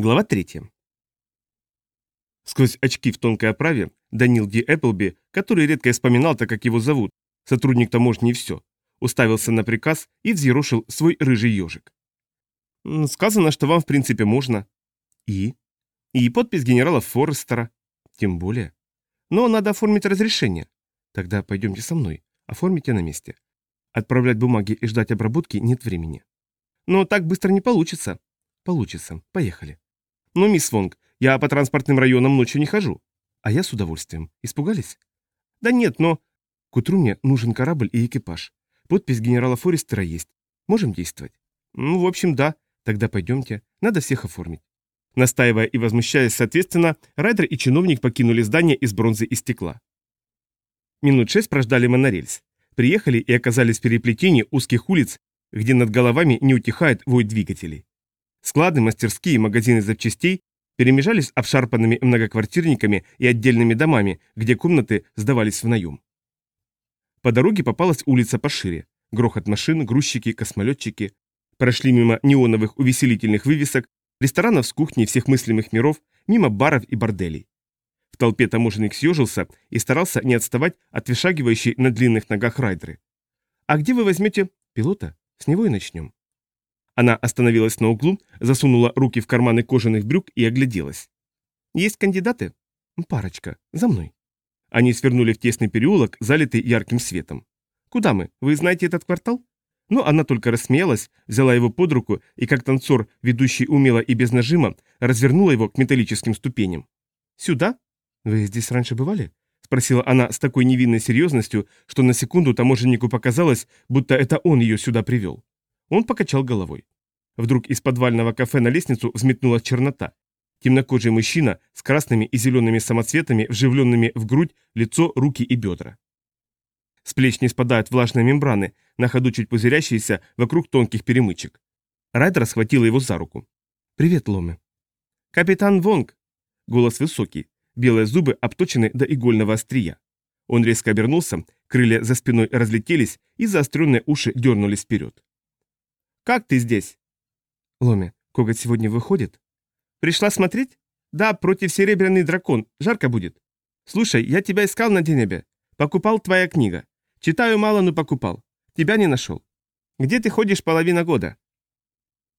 Глава 3. Сквозь очки в тонкой оправе Данил Ди Эпплби, который редко вспоминал, так как его зовут, сотрудник таможни и все, уставился на приказ и взъерошил свой рыжий ежик. «Сказано, что вам в принципе можно». «И?» «И подпись генерала Форестера». «Тем более». «Но надо оформить разрешение». «Тогда пойдемте со мной. Оформите на месте. Отправлять бумаги и ждать обработки нет времени». «Но так быстро не получится». «Получится. Поехали». «Но, мисс Вонг, я по транспортным районам ночью не хожу». «А я с удовольствием. Испугались?» «Да нет, но...» «К утру мне нужен корабль и экипаж. Подпись генерала Форестера есть. Можем действовать?» «Ну, в общем, да. Тогда пойдемте. Надо всех оформить». Настаивая и возмущаясь соответственно, Райдер и чиновник покинули здание из бронзы и стекла. Минут шесть прождали монорельс. Приехали и оказались в переплетении узких улиц, где над головами не утихает вой двигателей. Склады, мастерские и магазины запчастей перемежались обшарпанными многоквартирниками и отдельными домами, где комнаты сдавались в наем. По дороге попалась улица пошире. Грохот машин, грузчики, космолетчики. Прошли мимо неоновых увеселительных вывесок, ресторанов с кухней всех мыслимых миров, мимо баров и борделей. В толпе таможенник съежился и старался не отставать от вышагивающей на длинных ногах райдеры. «А где вы возьмете пилота? С него и начнем». Она остановилась на углу, засунула руки в карманы кожаных брюк и огляделась. «Есть кандидаты?» «Парочка. За мной». Они свернули в тесный переулок, залитый ярким светом. «Куда мы? Вы знаете этот квартал?» Но она только рассмеялась, взяла его под руку и, как танцор, ведущий умело и без нажима, развернула его к металлическим ступеням. «Сюда? Вы здесь раньше бывали?» — спросила она с такой невинной серьезностью, что на секунду таможеннику показалось, будто это он ее сюда привел. Он покачал головой. Вдруг из подвального кафе на лестницу взметнулась чернота. Темнокожий мужчина с красными и зелеными самоцветами, вживленными в грудь, лицо, руки и бедра. С плеч не спадают влажные мембраны, на ходу чуть пузырящиеся вокруг тонких перемычек. Райдер схватила его за руку. «Привет, Ломе». «Капитан Вонг!» Голос высокий, белые зубы обточены до игольного острия. Он резко обернулся, крылья за спиной разлетелись и заостренные уши дернулись вперед. Как ты здесь?» «Ломи, коготь сегодня выходит?» «Пришла смотреть?» «Да, против серебряный дракон. Жарко будет. Слушай, я тебя искал на Денебе. Покупал твоя книга. Читаю мало, но покупал. Тебя не нашел. Где ты ходишь половина года?»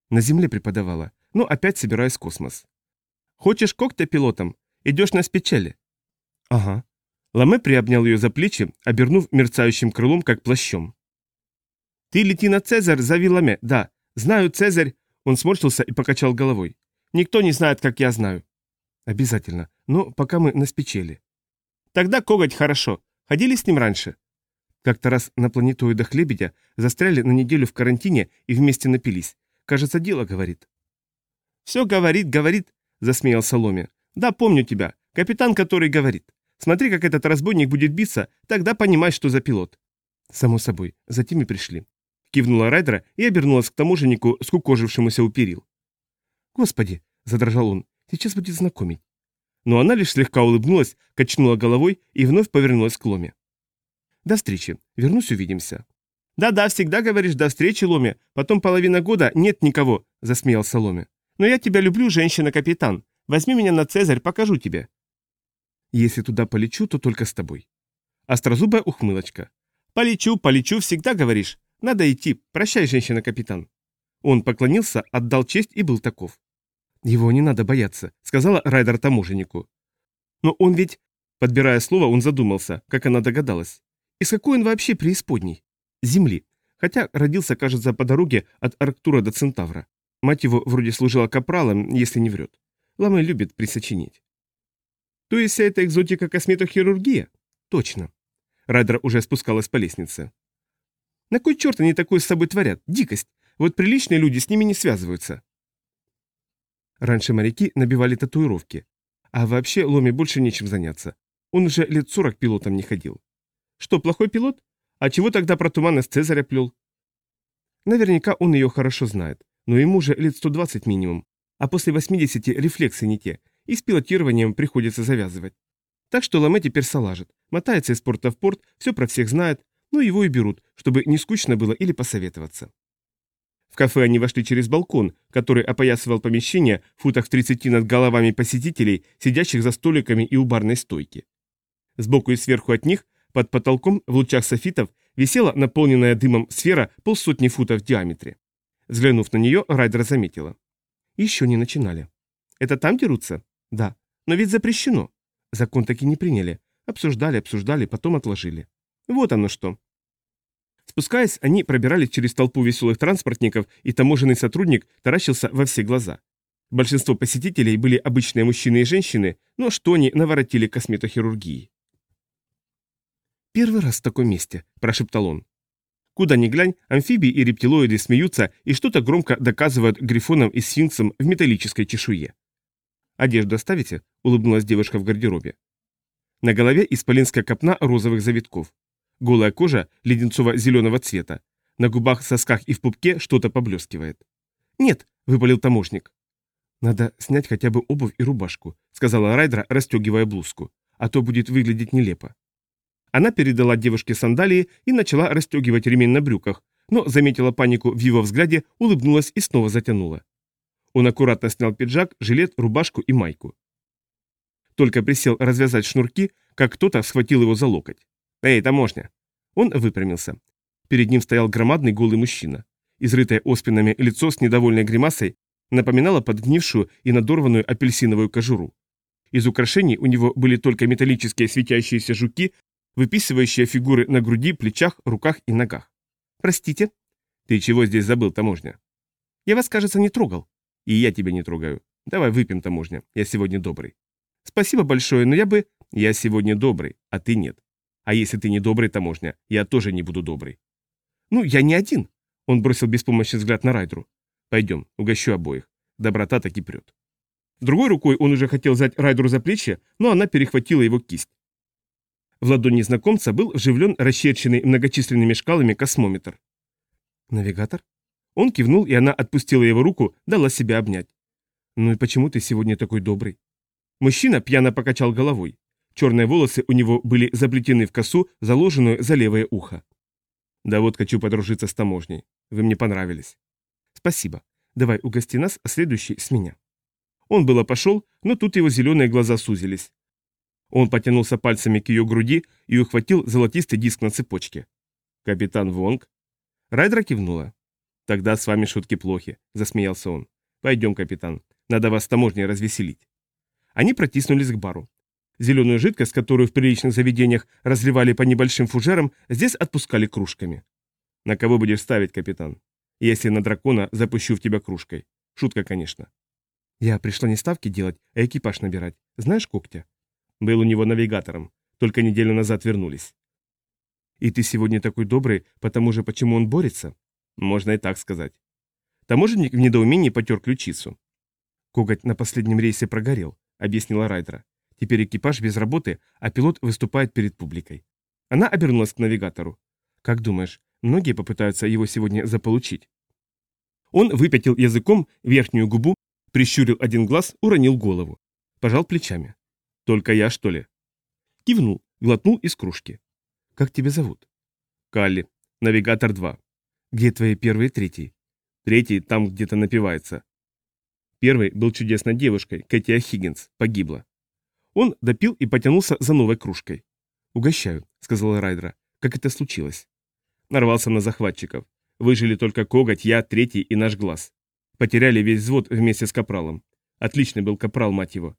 «На земле преподавала. Ну, опять собираюсь в космос». «Хочешь когтя пилотом? Идешь на спичели?» «Ага». Ламе приобнял ее за плечи, обернув мерцающим крылом, как плащом. «Ты лети на Цезарь за Виламе, да. Знаю Цезарь». Он сморщился и покачал головой. «Никто не знает, как я знаю». «Обязательно. Но пока мы на спичели». «Тогда коготь хорошо. Ходили с ним раньше?» Как-то раз на планетоидах лебедя застряли на неделю в карантине и вместе напились. Кажется, дело говорит. «Все говорит, говорит», — засмеялся Ломи. «Да, помню тебя. Капитан, который говорит. Смотри, как этот разбойник будет биться, тогда понимай, что за пилот». «Само собой. Затем и пришли. Кивнула Райдера и обернулась к таможеннику, скукожившемуся у перил. «Господи!» – задрожал он. «Сейчас будет знакомить». Но она лишь слегка улыбнулась, качнула головой и вновь повернулась к Ломе. «До встречи. Вернусь, увидимся». «Да-да, всегда говоришь «до встречи, Ломе», потом половина года нет никого», – засмеялся Ломе. «Но я тебя люблю, женщина-капитан. Возьми меня на Цезарь, покажу тебе». «Если туда полечу, то только с тобой». Острозубая ухмылочка. «Полечу, полечу, всегда говоришь. Надо идти. Прощай, женщина-капитан». Он поклонился, отдал честь и был таков. «Его не надо бояться», — сказала Райдер таможеннику. «Но он ведь...» Подбирая слово, он задумался, как она догадалась. «Из какой он вообще преисподней?» «Земли. Хотя родился, кажется, по дороге от Арктура до Центавра. Мать его вроде служила капралом, если не врет. Ламы любит присочинить». «То есть вся эта экзотика косметохирургия?» «Точно». Райдер уже спускалась по лестнице. На кой черт они такое с собой творят? Дикость. Вот приличные люди с ними не связываются. Раньше моряки набивали татуировки. А вообще Ломе больше нечем заняться. Он уже лет сорок пилотом не ходил. Что, плохой пилот? А чего тогда про туман из Цезаря плел? Наверняка он ее хорошо знает. Но ему же лет 120 минимум. А после 80 рефлексы не те. И с пилотированием приходится завязывать. Так что Ломе теперь салажит. Мотается из порта в порт, все про всех знает, ну его и берут, чтобы не скучно было или посоветоваться. В кафе они вошли через балкон, который опоясывал помещение в футах в 30 над головами посетителей, сидящих за столиками и у барной стойки. Сбоку и сверху от них, под потолком, в лучах софитов, висела наполненная дымом сфера полсотни футов в диаметре. Взглянув на нее, Райдер заметила. Еще не начинали. Это там дерутся? Да. Но ведь запрещено. Закон таки не приняли. Обсуждали, обсуждали, потом отложили. Вот оно что. Спускаясь, они пробирались через толпу веселых транспортников, и таможенный сотрудник таращился во все глаза. Большинство посетителей были обычные мужчины и женщины, но что они наворотили косметохирургии. «Первый раз в таком месте», – прошептал он. Куда ни глянь, амфибии и рептилоиды смеются и что-то громко доказывают грифонам и сфинксам в металлической чешуе. «Одежду оставите?» – улыбнулась девушка в гардеробе. На голове исполинская копна розовых завитков. Голая кожа леденцово-зеленого цвета. На губах, сосках и в пупке что-то поблескивает. «Нет», — выпалил таможник. «Надо снять хотя бы обувь и рубашку», — сказала Райдра, расстегивая блузку. «А то будет выглядеть нелепо». Она передала девушке сандалии и начала расстегивать ремень на брюках, но заметила панику в его взгляде, улыбнулась и снова затянула. Он аккуратно снял пиджак, жилет, рубашку и майку. Только присел развязать шнурки, как кто-то схватил его за локоть. «Эй, таможня!» Он выпрямился. Перед ним стоял громадный голый мужчина. Изрытое оспинами лицо с недовольной гримасой напоминало подгнившую и надорванную апельсиновую кожуру. Из украшений у него были только металлические светящиеся жуки, выписывающие фигуры на груди, плечах, руках и ногах. «Простите?» «Ты чего здесь забыл, таможня?» «Я вас, кажется, не трогал». «И я тебя не трогаю. Давай выпьем, таможня. Я сегодня добрый». «Спасибо большое, но я бы...» «Я сегодня добрый, а ты нет. А если ты не добрый, таможня, я тоже не буду добрый». «Ну, я не один», — он бросил беспомощный взгляд на Райдру. «Пойдем, угощу обоих. Доброта таки прет». Другой рукой он уже хотел взять Райдру за плечи, но она перехватила его кисть. В ладони незнакомца был вживлен расчерченный многочисленными шкалами космометр. «Навигатор?» Он кивнул, и она отпустила его руку, дала себя обнять. «Ну и почему ты сегодня такой добрый?» Мужчина пьяно покачал головой. Черные волосы у него были заплетены в косу, заложенную за левое ухо. «Да вот хочу подружиться с таможней. Вы мне понравились». «Спасибо. Давай угости нас, а следующий с меня». Он было пошел, но тут его зеленые глаза сузились. Он потянулся пальцами к ее груди и ухватил золотистый диск на цепочке. «Капитан Вонг?» Райдра кивнула. «Тогда с вами шутки плохи», — засмеялся он. «Пойдем, капитан. Надо вас таможней развеселить». Они протиснулись к бару. Зеленую жидкость, которую в приличных заведениях разливали по небольшим фужерам, здесь отпускали кружками. «На кого будешь ставить, капитан? Если на дракона, запущу в тебя кружкой. Шутка, конечно». «Я пришла не ставки делать, а экипаж набирать. Знаешь когтя?» «Был у него навигатором. Только неделю назад вернулись». «И ты сегодня такой добрый, потому же почему он борется?» «Можно и так сказать». Таможенник в недоумении потер ключицу. Коготь на последнем рейсе прогорел объяснила Райдера. Теперь экипаж без работы, а пилот выступает перед публикой. Она обернулась к навигатору. Как думаешь, многие попытаются его сегодня заполучить? Он выпятил языком верхнюю губу, прищурил один глаз, уронил голову. Пожал плечами. Только я, что ли? Кивнул, глотнул из кружки. Как тебя зовут? Калли. Навигатор 2. Где твои первый и третий? Третий там где-то напивается. Первый был чудесной девушкой, Кэти Хиггинс, погибла. Он допил и потянулся за новой кружкой. «Угощаю», — сказала Райдера. «Как это случилось?» Нарвался на захватчиков. Выжили только коготь, я, третий и наш глаз. Потеряли весь взвод вместе с капралом. Отличный был капрал, мать его.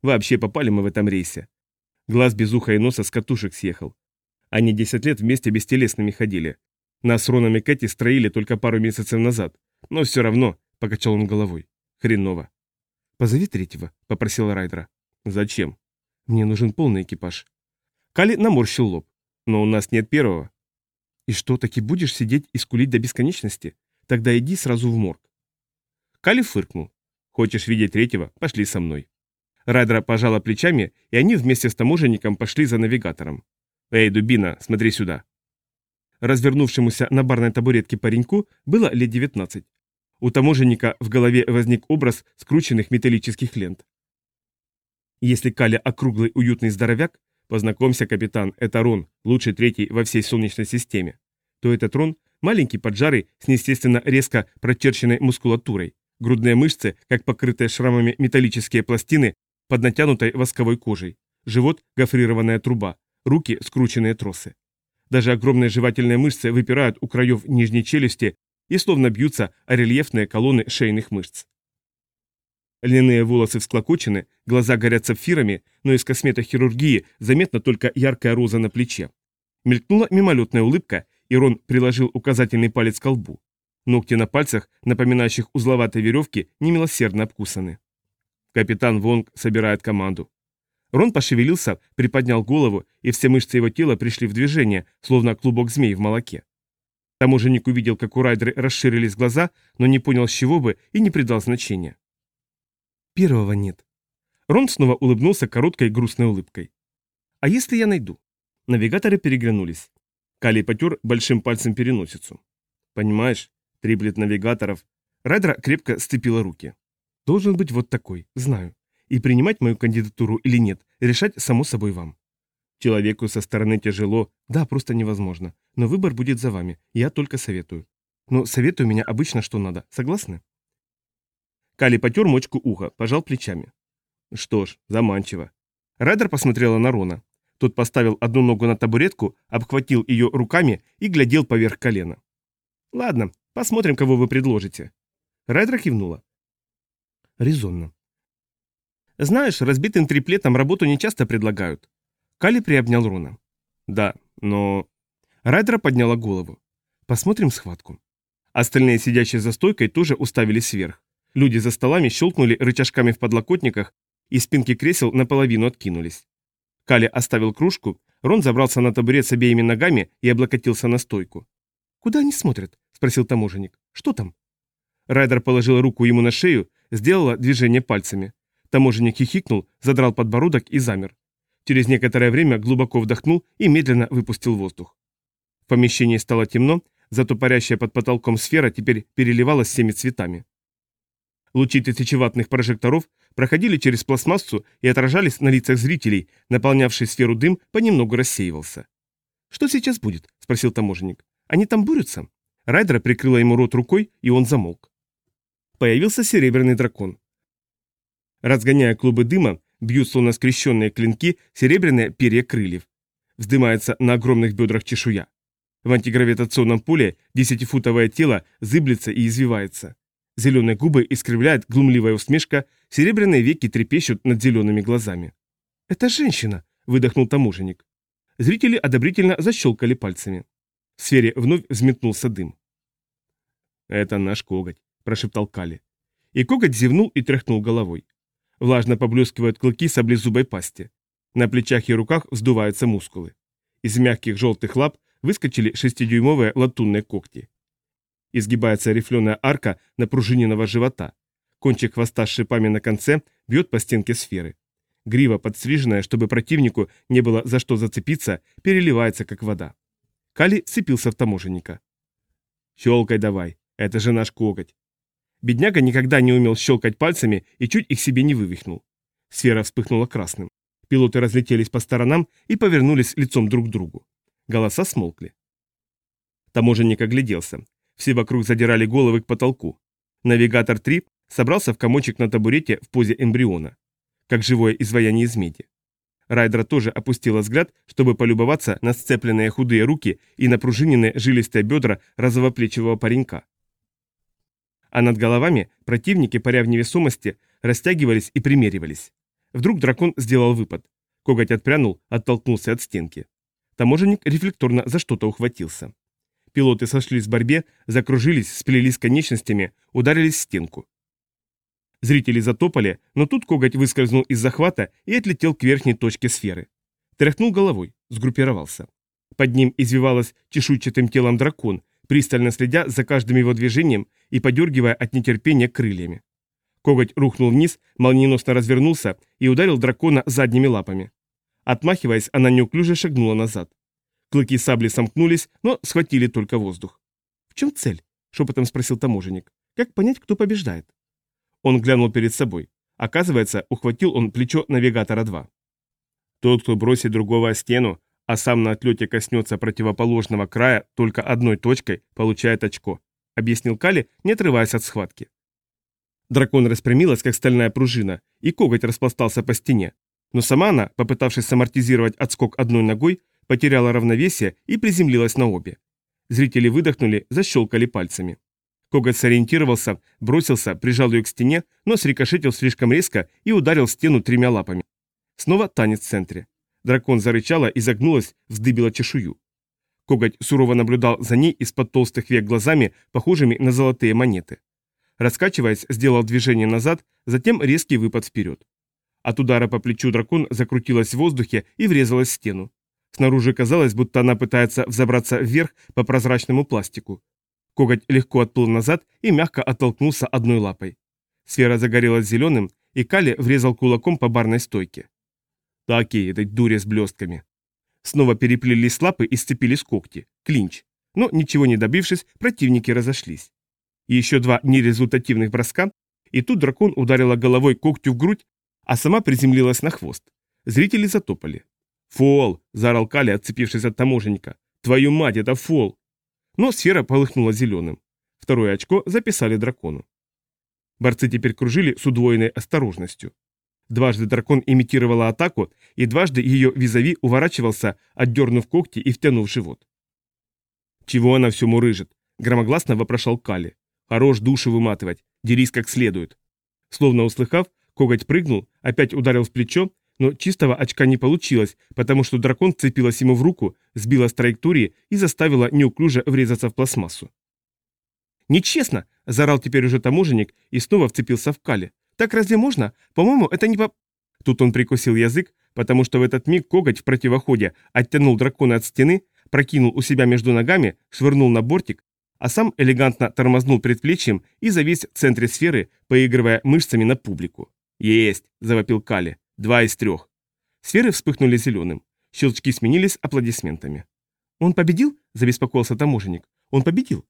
Вообще попали мы в этом рейсе. Глаз без уха и носа с катушек съехал. Они десять лет вместе бестелесными ходили. Нас с Роном и Кэти строили только пару месяцев назад. Но все равно, — покачал он головой. Хреново. «Позови третьего», — попросила Райдера. «Зачем?» «Мне нужен полный экипаж». Кали наморщил лоб. «Но у нас нет первого». «И что, таки будешь сидеть и скулить до бесконечности? Тогда иди сразу в морг». Кали фыркнул. «Хочешь видеть третьего? Пошли со мной». Райдера пожала плечами, и они вместе с таможенником пошли за навигатором. «Эй, дубина, смотри сюда». Развернувшемуся на барной табуретке пареньку было лет девятнадцать. У таможенника в голове возник образ скрученных металлических лент. Если Каля округлый уютный здоровяк, познакомься, капитан, это Рон, лучший третий во всей Солнечной системе. то этот Рон – маленький поджарый с неестественно резко прочерченной мускулатурой, грудные мышцы, как покрытые шрамами металлические пластины под натянутой восковой кожей, живот – гофрированная труба, руки – скрученные тросы. Даже огромные жевательные мышцы выпирают у краев нижней челюсти и словно бьются о рельефные колонны шейных мышц. Льняные волосы всклокочены, глаза горят сапфирами, но из косметохирургии заметна только яркая роза на плече. Мелькнула мимолетная улыбка, и Рон приложил указательный палец к колбу. Ногти на пальцах, напоминающих узловатые веревки, немилосердно обкусаны. Капитан Вонг собирает команду. Рон пошевелился, приподнял голову, и все мышцы его тела пришли в движение, словно клубок змей в молоке. Таможенник увидел, как у Райдера расширились глаза, но не понял, с чего бы, и не придал значения. Первого нет. Рон снова улыбнулся короткой грустной улыбкой. А если я найду? Навигаторы переглянулись. Калий потер большим пальцем переносицу. Понимаешь, триплет навигаторов. Райдера крепко сцепила руки. Должен быть вот такой, знаю. И принимать мою кандидатуру или нет, решать само собой вам. Человеку со стороны тяжело, да, просто невозможно. Но выбор будет за вами, я только советую. Но советую меня обычно что надо, согласны? Кали потер мочку уха, пожал плечами. Что ж, заманчиво. Райдер посмотрела на Рона. Тот поставил одну ногу на табуретку, обхватил ее руками и глядел поверх колена. «Ладно, посмотрим, кого вы предложите». Райдер кивнула. «Резонно. Знаешь, разбитым триплетом работу не часто предлагают». Кали приобнял Рона. «Да, но...» Райдера подняла голову. «Посмотрим схватку». Остальные, сидящие за стойкой, тоже уставились вверх. Люди за столами щелкнули рычажками в подлокотниках, и спинки кресел наполовину откинулись. Кали оставил кружку, Рон забрался на табурет с обеими ногами и облокотился на стойку. «Куда они смотрят?» – спросил таможенник. «Что там?» Райдер положил руку ему на шею, сделала движение пальцами. Таможенник хихикнул, задрал подбородок и замер. Через некоторое время глубоко вдохнул и медленно выпустил воздух. В помещении стало темно, зато парящая под потолком сфера теперь переливалась всеми цветами. Лучи тысячеватных прожекторов проходили через пластмассу и отражались на лицах зрителей, наполнявший сферу дым понемногу рассеивался. «Что сейчас будет?» – спросил таможенник. «Они там борются?» Райдера прикрыла ему рот рукой, и он замолк. Появился серебряный дракон. Разгоняя клубы дыма, бьют словно скрещенные клинки серебряные перья крыльев. Вздымается на огромных бедрах чешуя. В антигравитационном поле десятифутовое тело зыблется и извивается. Зеленые губы искривляет глумливая усмешка, серебряные веки трепещут над зелеными глазами. «Это женщина!» – выдохнул таможенник. Зрители одобрительно защелкали пальцами. В сфере вновь взметнулся дым. «Это наш коготь», – прошептал Кали. И коготь зевнул и тряхнул головой. Влажно поблескивают клыки саблезубой пасти. На плечах и руках вздуваются мускулы. Из мягких желтых лап выскочили шестидюймовые латунные когти. Изгибается рифленая арка напружиненного живота. Кончик хвоста с шипами на конце бьет по стенке сферы. Грива, подстриженная, чтобы противнику не было за что зацепиться, переливается, как вода. Кали цепился в таможенника. «Щелкай давай, это же наш коготь». Бедняга никогда не умел щелкать пальцами и чуть их себе не вывихнул. Сфера вспыхнула красным. Пилоты разлетелись по сторонам и повернулись лицом друг к другу. Голоса смолкли. Таможенник огляделся. Все вокруг задирали головы к потолку. Навигатор 3 собрался в комочек на табурете в позе эмбриона, как живое изваяние из меди. Райдера тоже опустила взгляд, чтобы полюбоваться на сцепленные худые руки и напружиненные жилистые бедра розовоплечего паренька. А над головами противники, паря в невесомости, растягивались и примеривались. Вдруг дракон сделал выпад. Коготь отпрянул, оттолкнулся от стенки. Таможенник рефлекторно за что-то ухватился. Пилоты сошлись в борьбе, закружились, сплелись конечностями, ударились в стенку. Зрители затопали, но тут коготь выскользнул из захвата и отлетел к верхней точке сферы. Тряхнул головой, сгруппировался. Под ним извивалась чешуйчатым телом дракон, пристально следя за каждым его движением и подергивая от нетерпения крыльями. Коготь рухнул вниз, молниеносно развернулся и ударил дракона задними лапами. Отмахиваясь, она неуклюже шагнула назад. Клыки сабли сомкнулись, но схватили только воздух. «В чем цель?» – шепотом спросил таможенник. «Как понять, кто побеждает?» Он глянул перед собой. Оказывается, ухватил он плечо навигатора 2. «Тот, кто бросит другого о стену, а сам на отлете коснется противоположного края только одной точкой, получает очко, объяснил Кали, не отрываясь от схватки. Дракон распрямилась, как стальная пружина, и коготь распластался по стене. Но сама она, попытавшись амортизировать отскок одной ногой, потеряла равновесие и приземлилась на обе. Зрители выдохнули, защелкали пальцами. Коготь сориентировался, бросился, прижал ее к стене, но срикошетил слишком резко и ударил стену тремя лапами. Снова танец в центре. Дракон зарычала и загнулась, вздыбила чешую. Коготь сурово наблюдал за ней из-под толстых век глазами, похожими на золотые монеты. Раскачиваясь, сделал движение назад, затем резкий выпад вперед. От удара по плечу дракон закрутилась в воздухе и врезалась в стену. Снаружи казалось, будто она пытается взобраться вверх по прозрачному пластику. Коготь легко отплыл назад и мягко оттолкнулся одной лапой. Сфера загорелась зеленым, и Кали врезал кулаком по барной стойке. Такие, этой дуре с блестками. Снова переплелись лапы и сцепились когти. Клинч. Но, ничего не добившись, противники разошлись. Еще два нерезультативных броска, и тут дракон ударила головой когтю в грудь, а сама приземлилась на хвост. Зрители затопали. «Фол!» – заорал Кали, отцепившись от таможенника. «Твою мать, это фол!» Но сфера полыхнула зеленым. Второе очко записали дракону. Борцы теперь кружили с удвоенной осторожностью. Дважды дракон имитировала атаку, и дважды ее визави уворачивался, отдернув когти и втянув живот. «Чего она все мурыжит?» – громогласно вопрошал Кали. «Хорош души выматывать, дерись как следует». Словно услыхав, коготь прыгнул, опять ударил в плечо, но чистого очка не получилось, потому что дракон цепилась ему в руку, сбила с траектории и заставила неуклюже врезаться в пластмассу. «Нечестно!» – заорал теперь уже таможенник и снова вцепился в Кали. «Так разве можно? По-моему, это не по...» Тут он прикусил язык, потому что в этот миг коготь в противоходе оттянул дракона от стены, прокинул у себя между ногами, швырнул на бортик, а сам элегантно тормознул предплечьем и завис в центре сферы, поигрывая мышцами на публику. «Есть!» – завопил Кали. Два из трех. Сферы вспыхнули зеленым. Щелчки сменились аплодисментами. «Он победил?» – забеспокоился таможенник. «Он победил?»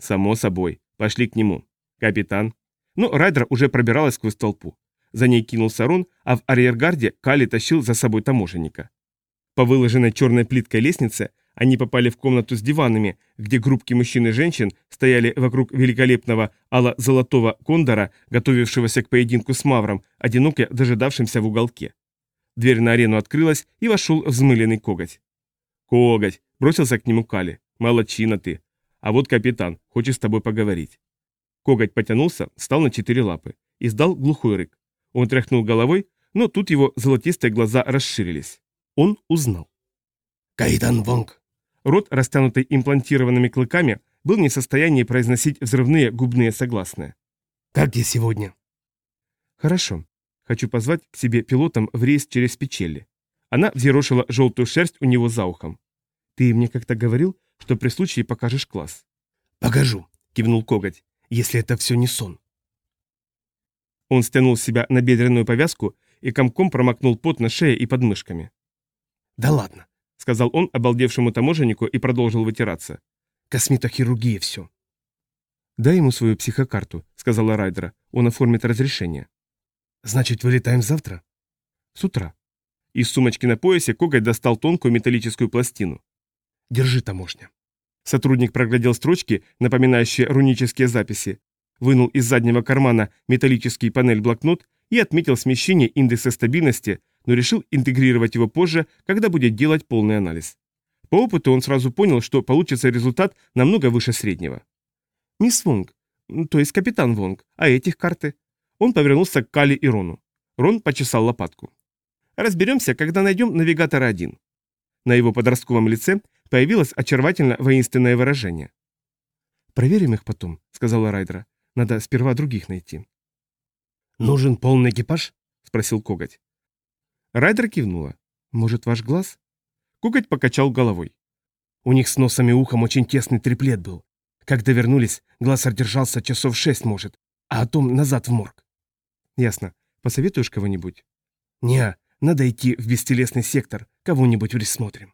«Само собой. Пошли к нему. Капитан». Но Райдер уже пробиралась сквозь толпу. За ней кинулся Рон, а в арьергарде Кали тащил за собой таможенника. По выложенной черной плиткой лестнице они попали в комнату с диванами, где группки мужчин и женщин стояли вокруг великолепного ало-золотого кондора, готовившегося к поединку с Мавром, одиноко дожидавшимся в уголке. Дверь на арену открылась, и вошел взмыленный коготь. «Коготь!» – бросился к нему Кали. «Молодчина ты! А вот капитан, хочет с тобой поговорить». Коготь потянулся, встал на четыре лапы, и издал глухой рык. Он тряхнул головой, но тут его золотистые глаза расширились. Он узнал. «Кайдан Вонг!» Рот, растянутый имплантированными клыками, был не в состоянии произносить взрывные губные согласные. «Как тебе сегодня?» «Хорошо. Хочу позвать к себе пилотом в рейс через Печели». Она взъерошила желтую шерсть у него за ухом. «Ты мне как-то говорил, что при случае покажешь класс». «Покажу», — кивнул коготь, — «если это все не сон». Он стянул с себя набедренную повязку и комком промокнул пот на шее и подмышками. «Да ладно, — сказал он обалдевшему таможеннику и продолжил вытираться. «Косметохирургия все». «Дай ему свою психокарту», — сказала Райдера. «Он оформит разрешение». «Значит, вылетаем завтра?» «С утра». Из сумочки на поясе Коготь достал тонкую металлическую пластину. «Держи, таможня». Сотрудник проглядел строчки, напоминающие рунические записи, вынул из заднего кармана металлический панель-блокнот и отметил смещение индекса стабильности, но решил интегрировать его позже, когда будет делать полный анализ. По опыту он сразу понял, что получится результат намного выше среднего. «Мисс Вонг, то есть капитан Вонг, а этих карты?» Он повернулся к Кали и Рону. Рон почесал лопатку. «Разберемся, когда найдем навигатора один». На его подростковом лице появилось очаровательно воинственное выражение. «Проверим их потом», — сказала Райдера. «Надо сперва других найти». «Нужен полный экипаж?» — спросил Коготь. Райдер кивнула. «Может, ваш глаз?» Коготь покачал головой. «У них с носом и ухом очень тесный триплет был. Когда вернулись, глаз держался часов шесть, может, а потом назад в морг». «Ясно. Посоветуешь кого-нибудь?» «Не, надо идти в бестелесный сектор, кого-нибудь присмотрим».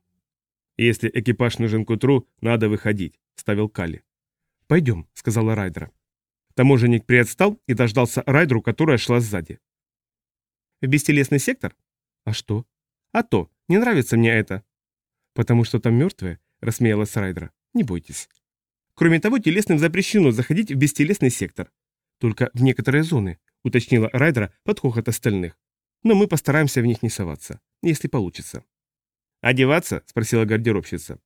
«Если экипаж нужен к утру, надо выходить», — ставил Калли. «Пойдем», — сказала Райдера. Таможенник приотстал и дождался Райдеру, которая шла сзади. «В бестелесный сектор?» «А что?» «А то, не нравится мне это». «Потому что там мертвые?» – рассмеялась Райдера. «Не бойтесь». Кроме того, телесным запрещено заходить в бестелесный сектор. Только в некоторые зоны, уточнила Райдера под хохот остальных. Но мы постараемся в них не соваться, если получится. «Одеваться?» – спросила гардеробщица.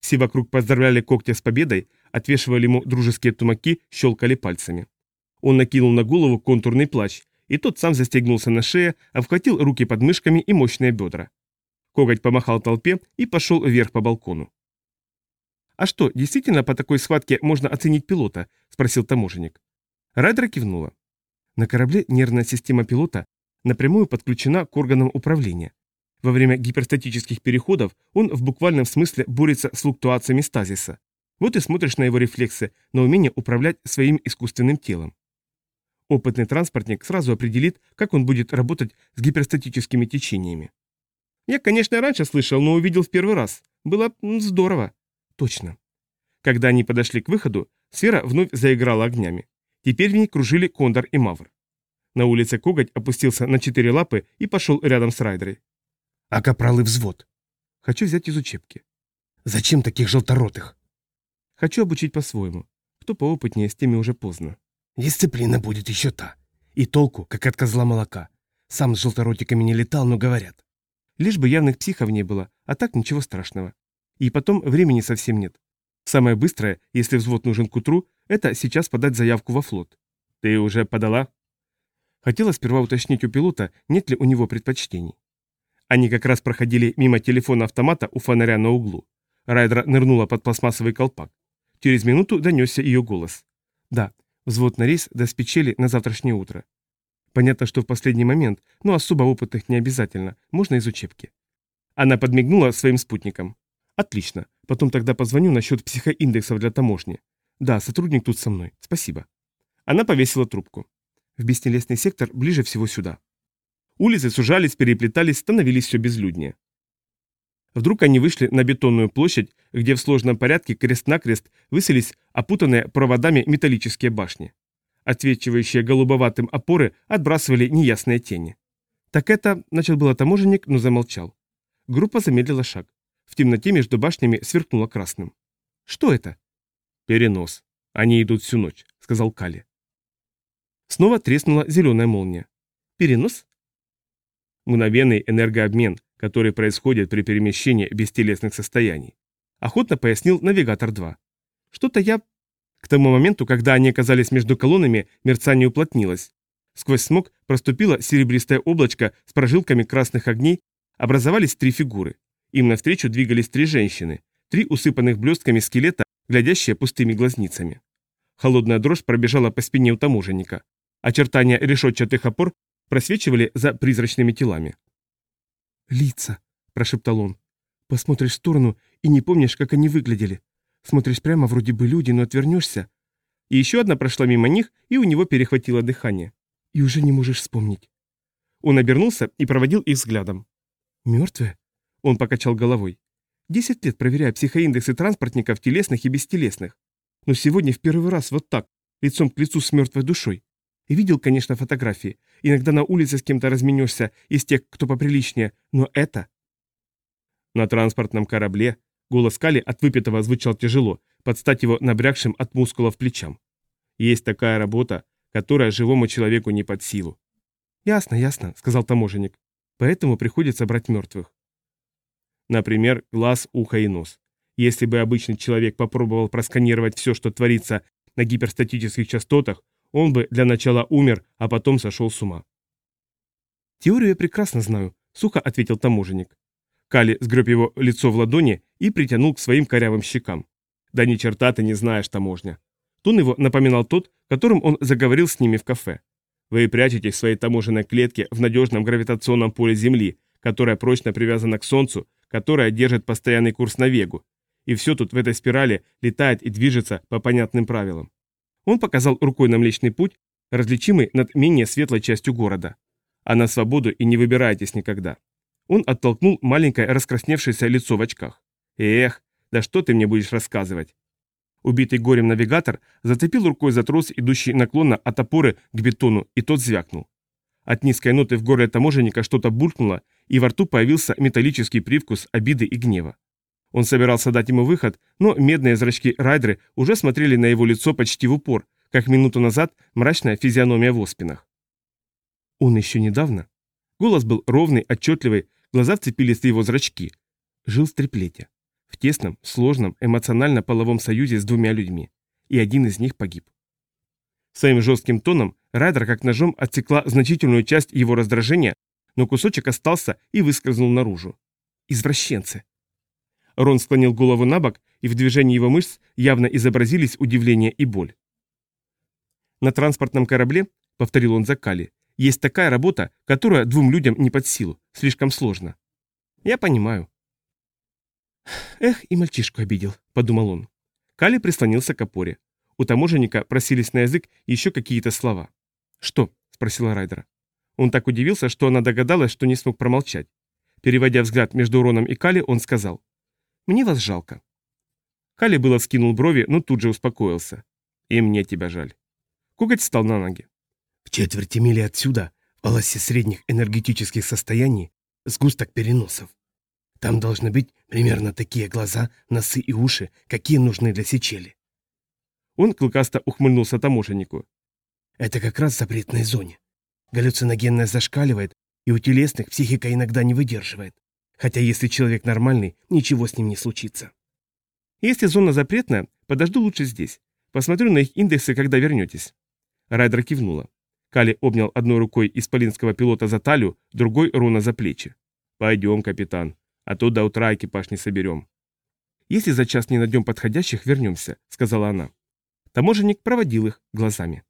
Все вокруг поздравляли когтя с победой, отвешивали ему дружеские тумаки, щелкали пальцами. Он накинул на голову контурный плащ, и тот сам застегнулся на шее, обхватил руки под мышками и мощные бедра. Коготь помахал толпе и пошел вверх по балкону. «А что, действительно по такой схватке можно оценить пилота?» – спросил таможенник. Райдер кивнула. На корабле нервная система пилота напрямую подключена к органам управления. Во время гиперстатических переходов он в буквальном смысле борется с флуктуациями стазиса. Вот и смотришь на его рефлексы, на умение управлять своим искусственным телом. Опытный транспортник сразу определит, как он будет работать с гиперстатическими течениями. Я, конечно, раньше слышал, но увидел в первый раз. Было здорово. Точно. Когда они подошли к выходу, сфера вновь заиграла огнями. Теперь в ней кружили Кондор и Мавр. На улице Коготь опустился на четыре лапы и пошел рядом с Райдерой. «А капрал и взвод?» «Хочу взять из учебки». «Зачем таких желторотых?» «Хочу обучить по-своему. Кто поопытнее, с теми уже поздно». «Дисциплина будет еще та. И толку, как от козла молока. Сам с желторотиками не летал, но говорят». Лишь бы явных психов не было, а так ничего страшного. И потом времени совсем нет. Самое быстрое, если взвод нужен к утру, это сейчас подать заявку во флот. Ты уже подала? Хотела сперва уточнить у пилота, нет ли у него предпочтений. Они как раз проходили мимо телефона автомата у фонаря на углу. Райдера нырнула под пластмассовый колпак. Через минуту донесся ее голос. Да, взвод на рейс до спичели на завтрашнее утро. Понятно, что в последний момент, но особо опытных не обязательно, можно из учебки. Она подмигнула своим спутникам. Отлично. Потом тогда позвоню насчет психоиндексов для таможни. Да, сотрудник тут со мной. Спасибо. Она повесила трубку. В бестелесный сектор ближе всего сюда. Улицы сужались, переплетались, становились все безлюднее. Вдруг они вышли на бетонную площадь, где в сложном порядке крест-накрест высились опутанные проводами металлические башни. Отсвечивающие голубоватым опоры отбрасывали неясные тени. «Так это...» — начал было таможенник, но замолчал. Группа замедлила шаг. В темноте между башнями сверкнуло красным. «Что это?» «Перенос. Они идут всю ночь», — сказал Кали. Снова треснула зеленая молния. «Перенос?» Мгновенный энергообмен, который происходит при перемещении бестелесных состояний. Охотно пояснил навигатор 2. Что-то я... К тому моменту, когда они оказались между колоннами, мерцание уплотнилось. Сквозь смог проступило серебристое облачко с прожилками красных огней, образовались три фигуры. Им навстречу двигались три женщины, три усыпанных блестками скелета, глядящие пустыми глазницами. Холодная дрожь пробежала по спине у таможенника. Очертания решетчатых опор просвечивали за призрачными телами. «Лица», – прошептал он. «Посмотришь в сторону и не помнишь, как они выглядели. Смотришь прямо, вроде бы люди, но отвернешься». И еще одна прошла мимо них, и у него перехватило дыхание. «И уже не можешь вспомнить». Он обернулся и проводил их взглядом. «Мертвые?» Он покачал головой. Десять лет проверяю психоиндексы транспортников, телесных и бестелесных. Но сегодня в первый раз вот так, лицом к лицу с мертвой душой. И видел, конечно, фотографии. Иногда на улице с кем-то разменешься, из тех, кто поприличнее. Но это... На транспортном корабле голос Кали от выпитого звучал тяжело, подстать его набрякшим от мускулов плечам. Есть такая работа, которая живому человеку не под силу. «Ясно, ясно», — сказал таможенник. «Поэтому приходится брать мертвых. Например, глаз, ухо и нос. Если бы обычный человек попробовал просканировать все, что творится на гиперстатических частотах, он бы для начала умер, а потом сошел с ума. «Теорию я прекрасно знаю», — сухо ответил таможенник. Кали сгреб его лицо в ладони и притянул к своим корявым щекам. «Да ни черта ты не знаешь, таможня». Тун его напоминал тот, которым он заговорил с ними в кафе. «Вы прячетесь в своей таможенной клетке в надежном гравитационном поле Земли, которая прочно привязана к Солнцу которая держит постоянный курс на Вегу. И все тут в этой спирали летает и движется по понятным правилам. Он показал рукой на Млечный Путь, различимый над менее светлой частью города. А на свободу и не выбирайтесь никогда. Он оттолкнул маленькое раскрасневшееся лицо в очках. Эх, да что ты мне будешь рассказывать? Убитый горем навигатор зацепил рукой за трос, идущий наклонно от опоры к бетону, и тот звякнул. От низкой ноты в горле таможенника что-то булькнуло, и во рту появился металлический привкус обиды и гнева. Он собирался дать ему выход, но медные зрачки Райдеры уже смотрели на его лицо почти в упор, как минуту назад мрачная физиономия в оспинах. Он еще недавно. Голос был ровный, отчетливый, глаза вцепились в его зрачки. Жил в триплете. В тесном, сложном, эмоционально-половом союзе с двумя людьми. И один из них погиб. Своим жестким тоном Райдер как ножом отсекла значительную часть его раздражения, но кусочек остался и выскользнул наружу. Извращенцы. Рон склонил голову на бок, и в движении его мышц явно изобразились удивление и боль. На транспортном корабле, повторил он за Кали, есть такая работа, которая двум людям не под силу, слишком сложно. Я понимаю. Эх, и мальчишку обидел, подумал он. Кали прислонился к опоре. У таможенника просились на язык еще какие-то слова. «Что?» – спросила Райдера. Он так удивился, что она догадалась, что не смог промолчать. Переводя взгляд между Роном и Кали, он сказал. «Мне вас жалко». Кали было скинул брови, но тут же успокоился. «И мне тебя жаль». Коготь встал на ноги. В четверти мили отсюда, в полосе средних энергетических состояний, сгусток переносов. Там должны быть примерно такие глаза, носы и уши, какие нужны для сечели. Он клыкасто ухмыльнулся таможеннику. Это как раз в запретной зоне. Галлюциногенное зашкаливает, и у телесных психика иногда не выдерживает. Хотя если человек нормальный, ничего с ним не случится. Если зона запретная, подожду лучше здесь. Посмотрю на их индексы, когда вернетесь. Райдер кивнула. Кали обнял одной рукой исполинского пилота за талию, другой Рона за плечи. «Пойдем, капитан, а то до утра экипаж не соберем». «Если за час не найдем подходящих, вернемся», — сказала она. Таможенник проводил их глазами.